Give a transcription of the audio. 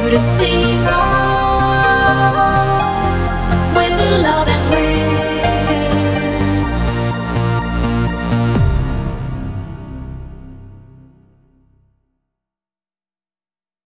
to see.